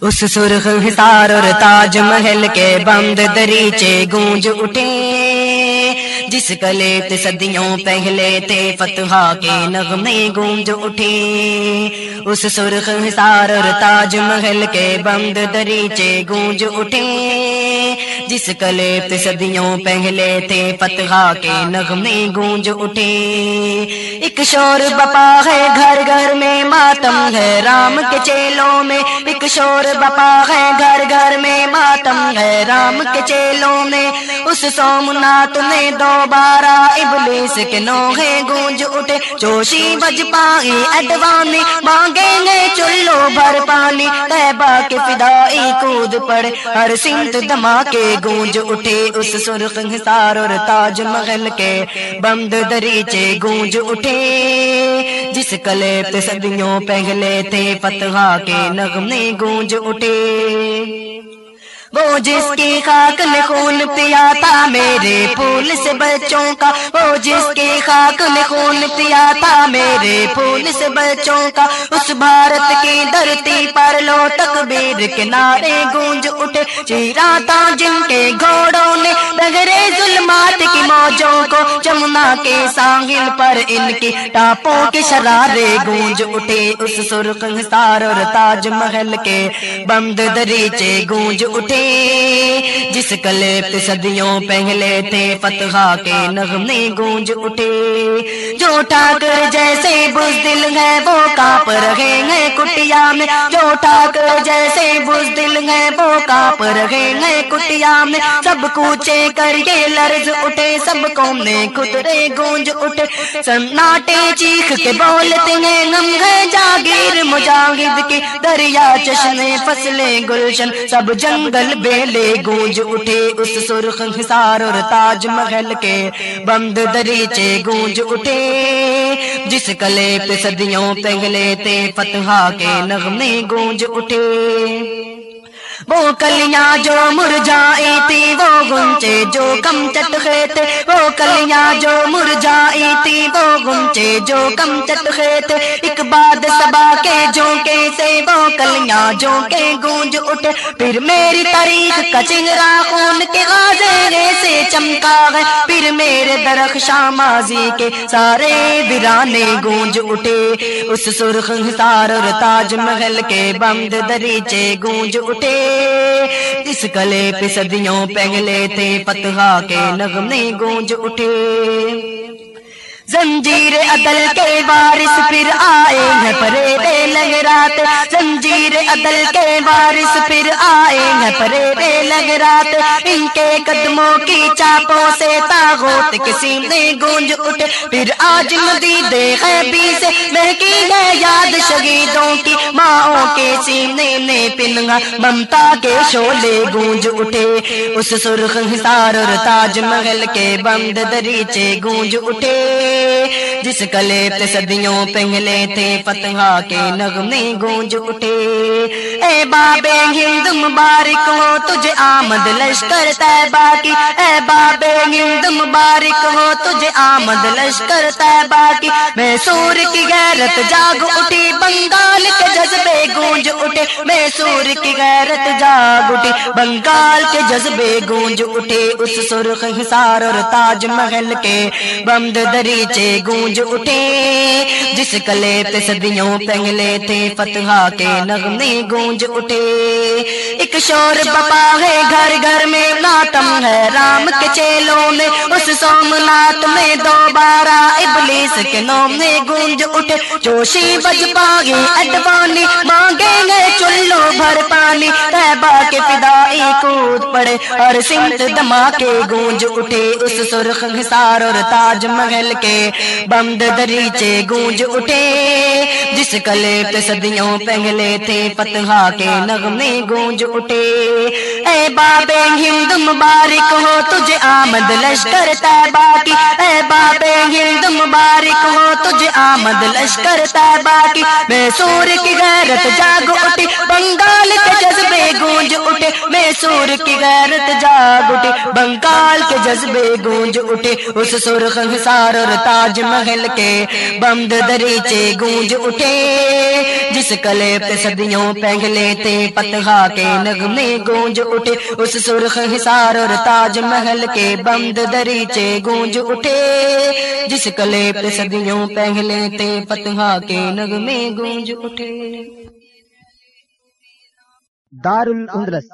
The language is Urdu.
اس سرخ حصار اور تاج محل کے بند دریچے گونج اٹھے۔ جس کلے صدیوں پہلے تھے فتحا کے نغمے گونج اٹھے۔ اس سرخ حصار اور تاج محل کے بند دریچے گونج اٹھے۔ جس کلے صدیوں پہلے تھے فتح کے نغمے گونج اٹھے۔ ایک شور بپا ہے گھر گھر میں، ماتم ہے رام کے چیلوں میں۔ ایک شور بپا ہے گھر گھر میں، ماتم ہے رام کے چیلوں میں۔ اس سومنات میں دوبارہ ابلیس کے نوہے گونج اٹھے۔ چوشی بج پائی اڈوانی مانگیں گے چلو بھر پانی۔ تیبا کے فدائی کود پڑے، ہر سنت دما کے گونج اٹھے اس سرخ حسار اور تاج محل کے بند دریچے گونج اٹھے۔ جس کلے صدیوں پہلے تھے فتح کے نغمے گونج اٹھے۔ وہ جس کی خاک میں خون پیا تھا میرے پھول سے بچوں کا، وہ جس کی خاک میں خون پیا تھا میرے پھول سے بچوں کا۔ اس بھارت کی دھرتی پر لو تکبیر کے نعرے گونج اٹھے۔ چیرا تھا جن کے گھوڑوں نے بغرے ظلمات کی موجوں جمنا کے ساحل پر ان کی ٹاپوں کے شرارے گونج اٹھے اس سرخ سار اور تاج محل کے بند دریچے گونج اٹھے۔ جس کلے صدیوں پہلے تھے، فتح کے نغمے گونج اٹھے۔ جو ٹھاکر جیسے بزدل ہے وہ کاپ رہے ہیں کٹیا میں۔ جو ٹھاکر جیسے بزدل ہے وہ کاپ رہے ہیں کٹیا میں۔ سب کوچے کر کے لرز اٹھے، سب قوم نے خدرے گونج اٹھے، سناٹے چیخ کے بولتے ہیں ہم ہے جاگیر مجاہد کی دریا چشمے فصلیں گلشن، سب جنگل بیلے گونج اٹھے۔ اس سرخ حصار اور تاج محل کے بند دریچے گونج اٹھے۔ جس کلے پہ صدیوں پہلے تھے فتح کے نغمے گونج اٹھے۔ وہ کلیاں جو مرجائی تھی وہ گنچے جو کم چٹخے تھے وہ کلیاں جو مرجائی تھی وہ گنچے جو کم چٹخے تھے ایک بعد سبا کے جو کے سے، وہ کلیاں جو کے گونج اٹھے پھر میری تاریخ کا چنگرا خون کے غازے سے چمکا ہے۔ پھر میرے درخ ماضی کے سارے ویرانے گونج اٹھے۔ اس سرخ حصار اور تاج محل کے بند دریچے گونج اٹھے۔ اس کلے پہ صدیوں پہلے تھے پتہ فتح کے نغمے گونج اٹھے۔ زنجیر عدل کے وارث پھر آئے ہیں پرے بے لگ رات عدل کے وارث پھر آئے ہیں۔ پرے بے لگ رات ان کے قدموں کی چاپوں سے تاغوت کسی نے گونج اٹھے۔ پھر آج مدید غیبی سے مہکی ہے یاد شہیدوں کی ماں کے سینے نے پنگا۔ ممتا کے شولے گونج اٹھے۔ اس سرخ حصار اور تاج محل کے بند دریچے گونج اٹھے۔ جس کلے پہ صدیوں پہلے تھے فتح کے نغمے گونج اٹھے۔ اے بابے ہند مبارک ہو تجھے آمد لشکر طیبہ کی اے بابے ہند مبارک ہو تجھے آمد لشکر طیبہ کی میں سور کی غیرت جاگ اٹھی، بنگال کے جذبے گونج اٹھے۔ میں سور کی غیرت جاگ اٹھی، بنگال کے جذبے گونج اٹھے۔ اس سرخ حصار اور تاج محل کے بمد دریچے گونج اٹھے۔ جس کلے پہ صدیوں پہلے تھے فتح کے نغمے گونج اٹھے۔ ایک شور بپا ہے، گھر گھر میں ماتم ہے۔ رام کے چیلوں میں اس سومنات میں دوبارہ ابلیس کے نام میں گونج اٹھے۔ جوشی بج پاگی اڈوانی مانگیں گے چلو بھر پانی۔ تیبا کے فدائی کود پڑے اور سمت دما کے گونج اٹھے۔ اس سرخ حصار اور تاج محل کے بمد دریچے گونج اٹھے۔ جس کلے پہ صدیوں پہلے تھے فتح کے نغمے گونج اٹھے۔ اے بابے ہند مبارک ہو، تجھے آمد لشکر تیبا کی۔ اے بابے ہند مبارک ہو تجھے آمد لشکر تیبا کی میں سور کی غیرت جاگ اٹھی، بنگال کے جذبے گونج اٹھے۔ میں سور کی غیرت جاگ اٹھے بنگال کے جذبے گونج اٹھے، اس سرخ حسار اور تاج محل کے بند دریچے گونج اٹھے۔ جس کلے پہ صدیوں پہلے تھے پتہا کے نغمے گونج اٹھے، اس سرخ حسار اور تاج محل کے بند دریچے گونج اٹھے۔ جس کلے پہ صدیوں پہلے تھے پتہا کے نغمے گونج اٹھے۔ دار الاندلس